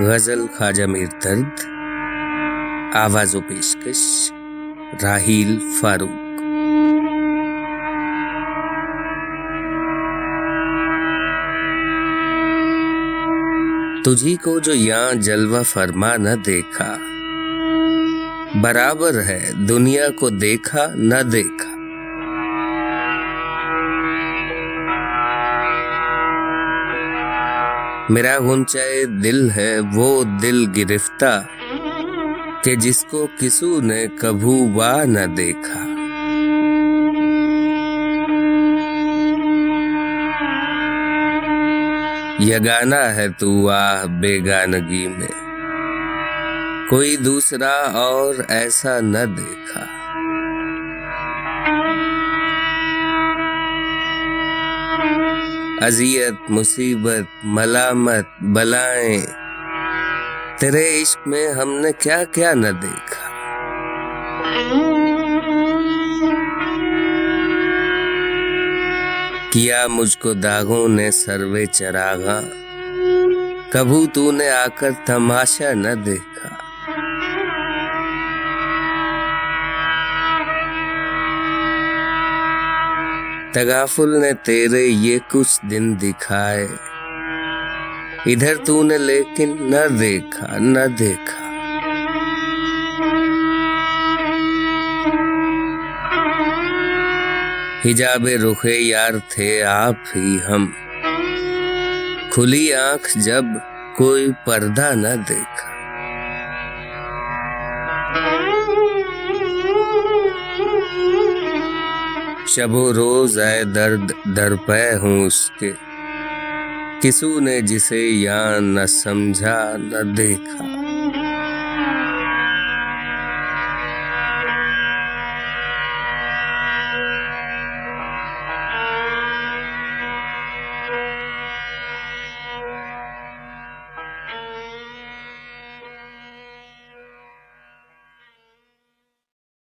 غزل خواجہ میر درد آواز و پیشکش راہیل فاروق۔ تجھی کو جو یہاں جلوہ فرما نہ دیکھا، برابر ہے دنیا کو دیکھا نہ دیکھا۔ میرا گنچائے دل ہے، وہ دل گرفتہ کہ جس کو کسو نے کبھو وا نہ دیکھا۔ یگانا ہے تو آہ بیگانگی میں۔ کوئی دوسرا اور ایسا نہ دیکھا۔ اذیت، مصیبت، ملامت، بلائیں۔ تیرے عشق میں ہم نے کیا کیا نہ دیکھا۔ کیا مجھ کو داغوں نے سروے چراغا کبھو تو نے آ کر تماشا نہ دیکھا۔ تغافل نے تیرے یہ کچھ دن دکھائے۔ ادھر تو نے لیکن نہ دیکھا نہ دیکھا۔ حجاب رخ یار تھے آپ ہی ہم۔ کھلی آنکھ جب کوئی پردہ نہ دیکھا۔ شب و روز اے درد در پے ہوں اس کے۔ کسو نے جسے یا نہ سمجھا، نہ دیکھا۔